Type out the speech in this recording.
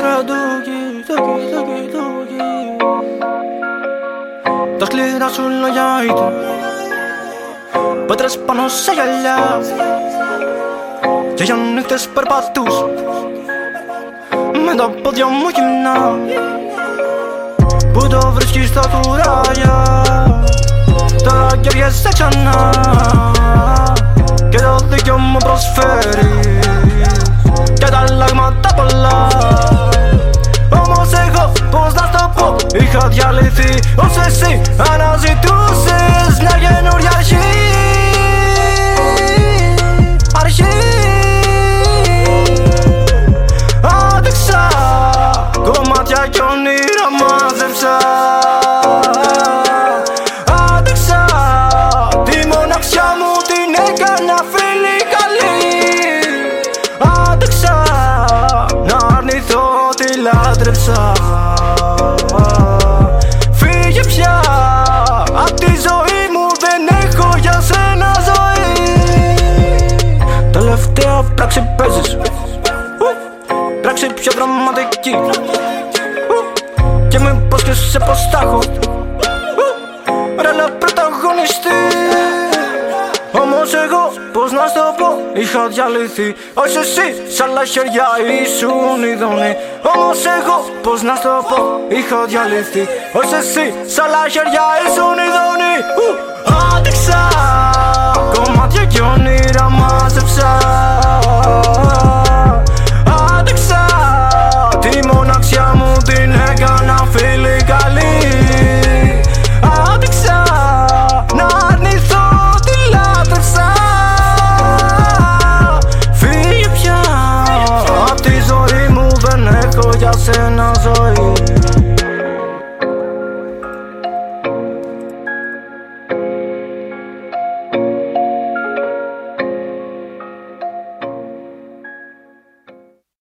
σκληρά ντούκι, ντούκι, ντούκι, ντούκι Τα σκληρά σου λόγια ήταν Πέτρες πάνω σε γυαλιά Και για νύχτες περπατούς Με τα πόδια μου γυμνά Πού το βρίσκεις στα κουράγια Τώρα κερδιέσαι ξανά Και το δίκιο μου προσφέρει λάτρεψα Φύγε πια. Απ' τη ζωή μου δεν έχω για σένα ζωή. Τελευταία πράξη παίζεις. Πράξη πιο δραματική. Και με πως και σε πως τα έχω. Ρέλα πρωταγωνιστή όμως εγώ πως να στο πω Είχα διαλυθεί. Όχι εσύ σ' άλλα χέρια ήσουν ειδονή Όμως εγώ να στο πω Είχα διαλυθεί. Όχι εσύ σ' άλλα χέρια ήσουν ειδονή Άντεξα. você não sorri